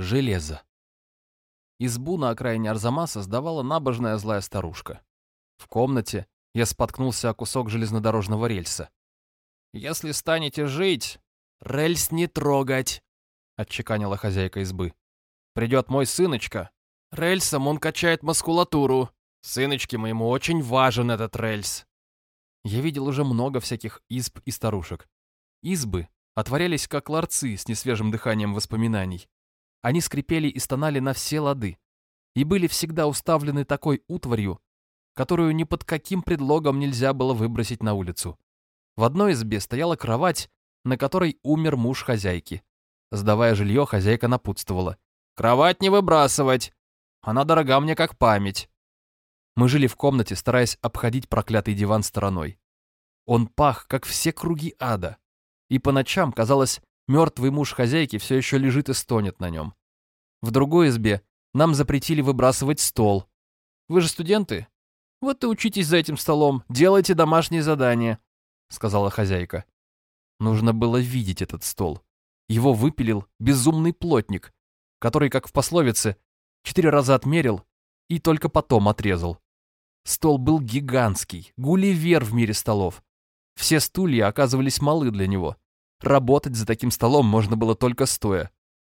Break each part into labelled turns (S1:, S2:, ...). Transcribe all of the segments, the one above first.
S1: железо. Избу на окраине Арзамаса сдавала набожная злая старушка. В комнате я споткнулся о кусок железнодорожного рельса. «Если станете жить, рельс не трогать», — отчеканила хозяйка избы. «Придет мой сыночка. Рельсом он качает мускулатуру. Сыночке моему очень важен этот рельс». Я видел уже много всяких изб и старушек. Избы отворялись как ларцы с несвежим дыханием воспоминаний. Они скрипели и стонали на все лады и были всегда уставлены такой утварью, которую ни под каким предлогом нельзя было выбросить на улицу. В одной избе стояла кровать, на которой умер муж хозяйки. Сдавая жилье, хозяйка напутствовала. «Кровать не выбрасывать! Она дорога мне как память!» Мы жили в комнате, стараясь обходить проклятый диван стороной. Он пах, как все круги ада. И по ночам, казалось, мертвый муж хозяйки все еще лежит и стонет на нем. В другой избе нам запретили выбрасывать стол. Вы же студенты? Вот и учитесь за этим столом, делайте домашние задания, сказала хозяйка. Нужно было видеть этот стол. Его выпилил безумный плотник, который, как в пословице, четыре раза отмерил и только потом отрезал. Стол был гигантский, гулливер в мире столов. Все стулья оказывались малы для него. Работать за таким столом можно было только стоя,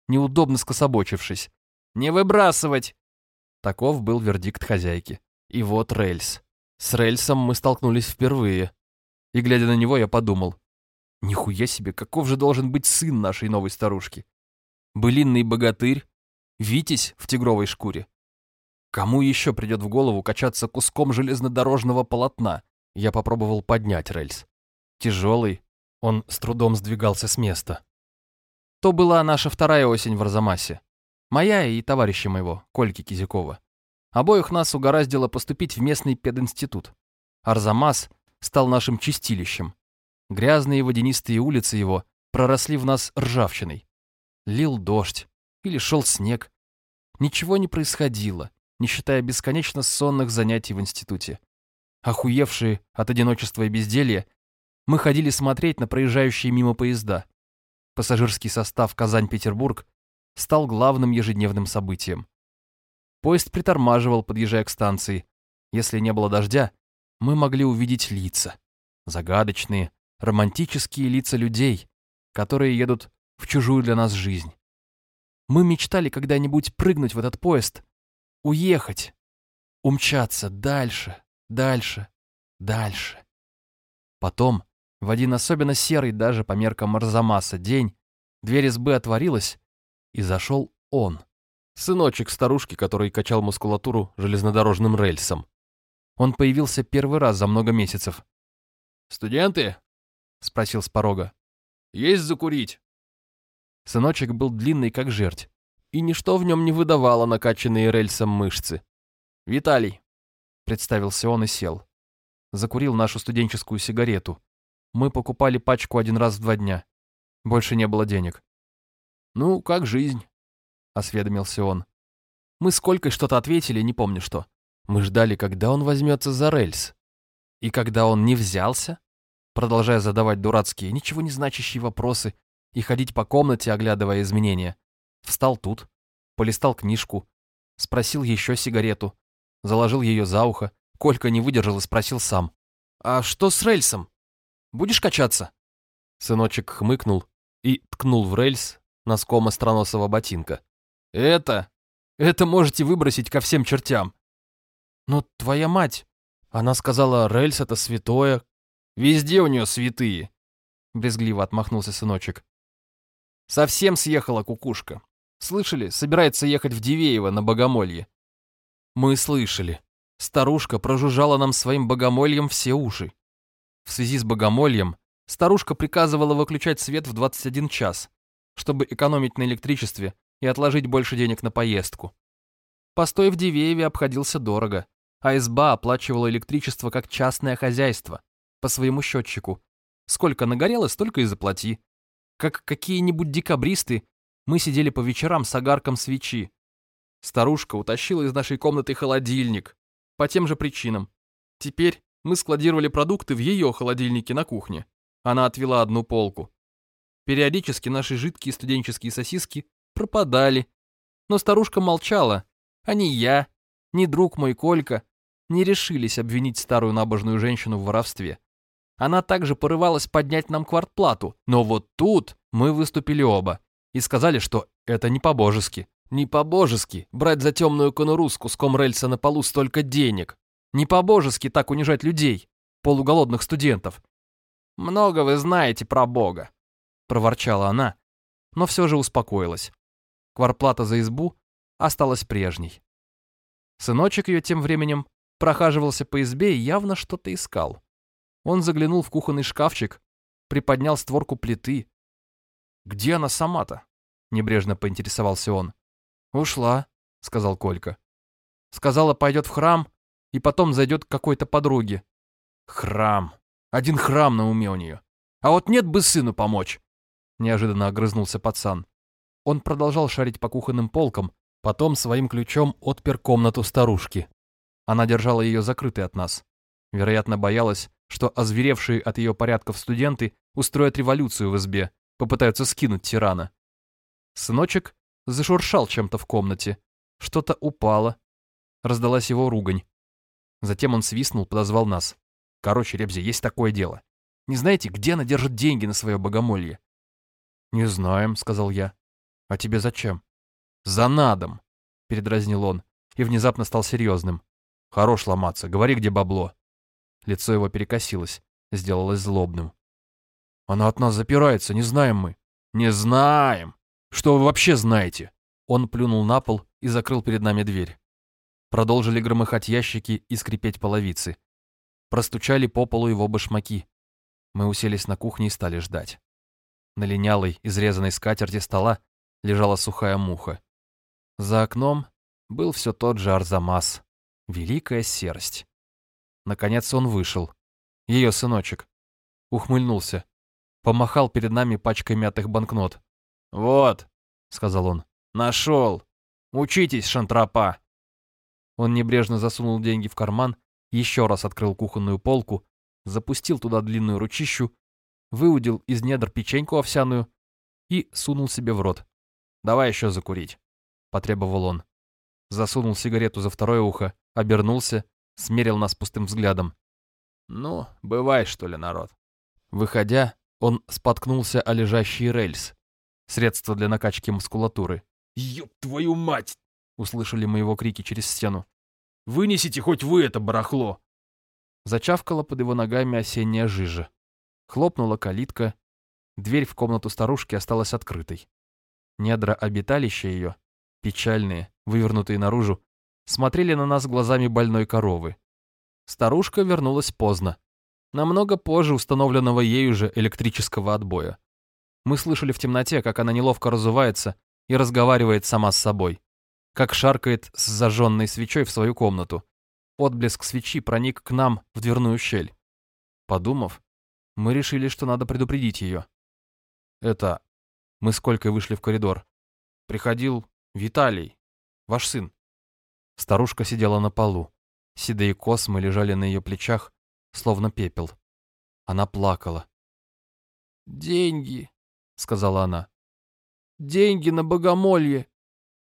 S1: неудобно скособочившись. «Не выбрасывать!» Таков был вердикт хозяйки. И вот рельс. С рельсом мы столкнулись впервые. И, глядя на него, я подумал. Нихуя себе, каков же должен быть сын нашей новой старушки? Былинный богатырь? Витязь в тигровой шкуре? Кому еще придет в голову качаться куском железнодорожного полотна? Я попробовал поднять рельс. Тяжелый, он с трудом сдвигался с места. То была наша вторая осень в Арзамасе. Моя и товарища моего, Кольки Кизякова. Обоих нас угораздило поступить в местный пединститут. Арзамас стал нашим чистилищем. Грязные водянистые улицы его проросли в нас ржавчиной. Лил дождь или шел снег. Ничего не происходило, не считая бесконечно сонных занятий в институте. Охуевшие от одиночества и безделья, мы ходили смотреть на проезжающие мимо поезда. Пассажирский состав Казань-Петербург стал главным ежедневным событием. Поезд притормаживал, подъезжая к станции. Если не было дождя, мы могли увидеть лица. Загадочные, романтические лица людей, которые едут в чужую для нас жизнь. Мы мечтали когда-нибудь прыгнуть в этот поезд, уехать, умчаться дальше, дальше, дальше. Потом, в один особенно серый даже по меркам Арзамаса день, дверь избы отворилась, и зашел он. Сыночек старушки, который качал мускулатуру железнодорожным рельсом. Он появился первый раз за много месяцев. «Студенты?» — спросил с порога. «Есть закурить?» Сыночек был длинный, как жерть, и ничто в нем не выдавало накачанные рельсом мышцы. «Виталий», — представился он и сел. Закурил нашу студенческую сигарету. Мы покупали пачку один раз в два дня. Больше не было денег. «Ну, как жизнь?» — осведомился он. Мы сколько что-то ответили, не помню что. Мы ждали, когда он возьмется за рельс. И когда он не взялся, продолжая задавать дурацкие, ничего не значащие вопросы и ходить по комнате, оглядывая изменения, встал тут, полистал книжку, спросил еще сигарету, заложил ее за ухо, Колька не выдержал и спросил сам. «А что с рельсом? Будешь качаться?» Сыночек хмыкнул и ткнул в рельс носком остроносого ботинка. Это... Это можете выбросить ко всем чертям. Но твоя мать... Она сказала, рельс это святое. Везде у нее святые. Брезгливо отмахнулся сыночек. Совсем съехала кукушка. Слышали, собирается ехать в Дивеево на богомолье. Мы слышали. Старушка прожужжала нам своим богомольем все уши. В связи с богомольем старушка приказывала выключать свет в 21 час, чтобы экономить на электричестве и отложить больше денег на поездку. Постой в Дивееве обходился дорого, а изба оплачивала электричество как частное хозяйство, по своему счетчику. Сколько нагорело, столько и заплати. Как какие-нибудь декабристы, мы сидели по вечерам с огарком свечи. Старушка утащила из нашей комнаты холодильник. По тем же причинам. Теперь мы складировали продукты в ее холодильнике на кухне. Она отвела одну полку. Периодически наши жидкие студенческие сосиски пропадали Но старушка молчала, а ни я, ни друг мой Колька не решились обвинить старую набожную женщину в воровстве. Она также порывалась поднять нам квартплату, но вот тут мы выступили оба и сказали, что это не по-божески. Не по-божески брать за темную конуру с куском рельса на полу столько денег. Не по-божески так унижать людей, полуголодных студентов. «Много вы знаете про Бога», — проворчала она, но все же успокоилась. Кварплата за избу осталась прежней. Сыночек ее тем временем прохаживался по избе и явно что-то искал. Он заглянул в кухонный шкафчик, приподнял створку плиты. «Где она сама-то?» — небрежно поинтересовался он. «Ушла», — сказал Колька. «Сказала, пойдет в храм и потом зайдет к какой-то подруге». «Храм! Один храм на уме у нее. А вот нет бы сыну помочь!» Неожиданно огрызнулся пацан. Он продолжал шарить по кухонным полкам, потом своим ключом отпер комнату старушки. Она держала ее закрытой от нас. Вероятно, боялась, что озверевшие от ее порядков студенты устроят революцию в избе, попытаются скинуть тирана. Сыночек зашуршал чем-то в комнате. Что-то упало. Раздалась его ругань. Затем он свистнул, подозвал нас. Короче, Ребзи, есть такое дело. Не знаете, где она держит деньги на свое богомолье? «Не знаем», — сказал я. «А тебе зачем?» «За надом», — передразнил он и внезапно стал серьезным. «Хорош ломаться, говори, где бабло». Лицо его перекосилось, сделалось злобным. «Она от нас запирается, не знаем мы». «Не знаем! Что вы вообще знаете?» Он плюнул на пол и закрыл перед нами дверь. Продолжили громыхать ящики и скрипеть половицы. Простучали по полу его башмаки. Мы уселись на кухне и стали ждать. На линялой, изрезанной скатерти стола лежала сухая муха. За окном был все тот же Арзамас. Великая серость. Наконец он вышел. Ее сыночек. Ухмыльнулся. Помахал перед нами пачкой мятых банкнот. «Вот», — сказал он, — «нашел. Учитесь, шантропа». Он небрежно засунул деньги в карман, еще раз открыл кухонную полку, запустил туда длинную ручищу выудил из недр печеньку овсяную и сунул себе в рот. «Давай еще закурить», — потребовал он. Засунул сигарету за второе ухо, обернулся, смерил нас пустым взглядом. «Ну, бывай, что ли, народ». Выходя, он споткнулся о лежащий рельс. Средство для накачки мускулатуры. «Ёб твою мать!» — услышали мы его крики через стену. «Вынесите хоть вы это барахло!» Зачавкала под его ногами осенняя жижа. Хлопнула калитка. Дверь в комнату старушки осталась открытой. Недра обиталища ее, печальные, вывернутые наружу, смотрели на нас глазами больной коровы. Старушка вернулась поздно. Намного позже установленного ею же электрического отбоя. Мы слышали в темноте, как она неловко разувается и разговаривает сама с собой. Как шаркает с зажженной свечой в свою комнату. Отблеск свечи проник к нам в дверную щель. Подумав, мы решили, что надо предупредить ее. Это... Мы с Колькой вышли в коридор. Приходил Виталий, ваш сын. Старушка сидела на полу. Седые космы лежали на ее плечах, словно пепел. Она плакала. «Деньги», — сказала она. «Деньги на богомолье».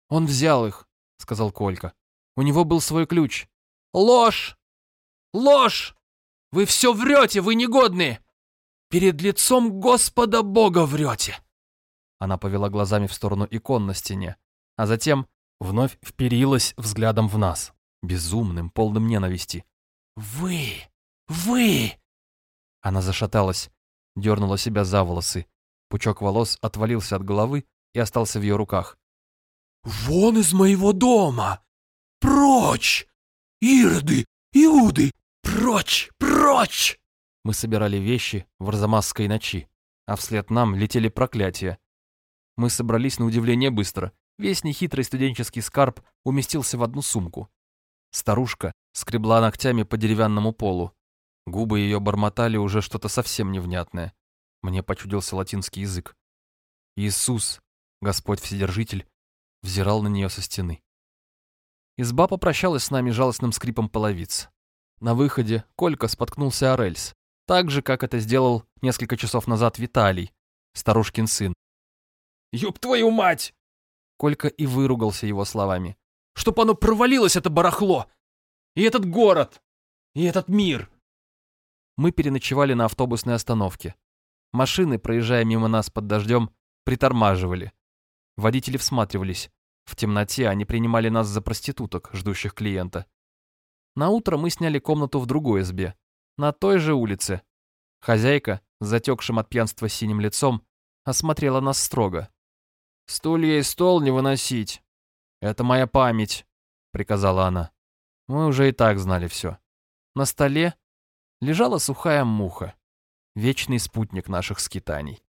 S1: «Он взял их», — сказал Колька. «У него был свой ключ». «Ложь! Ложь! Вы все врете, вы негодные!» Перед лицом Господа Бога врете!» Она повела глазами в сторону икон на стене, а затем вновь вперилась взглядом в нас, безумным, полным ненависти. «Вы! Вы!» Она зашаталась, дернула себя за волосы. Пучок волос отвалился от головы и остался в ее руках. «Вон из моего дома! Прочь! Ироды! Иуды! Прочь! Прочь!» Мы собирали вещи в Арзамасской ночи, а вслед нам летели проклятия. Мы собрались на удивление быстро. Весь нехитрый студенческий скарб уместился в одну сумку. Старушка скребла ногтями по деревянному полу. Губы ее бормотали уже что-то совсем невнятное. Мне почудился латинский язык. Иисус, Господь Вседержитель, взирал на нее со стены. Изба попрощалась с нами жалостным скрипом половиц. На выходе Колька споткнулся о рельс. Так же, как это сделал несколько часов назад Виталий, старушкин сын. «Ёб твою мать!» Колька и выругался его словами. «Чтоб оно провалилось, это барахло! И этот город! И этот мир!» Мы переночевали на автобусной остановке. Машины, проезжая мимо нас под дождем, притормаживали. Водители всматривались. В темноте они принимали нас за проституток, ждущих клиента. На утро мы сняли комнату в другой избе, на той же улице. Хозяйка, затекшим от пьянства синим лицом, осмотрела нас строго. «Стулья и стол не выносить. Это моя память», — приказала она. Мы уже и так знали все. На столе лежала сухая муха, вечный спутник наших скитаний.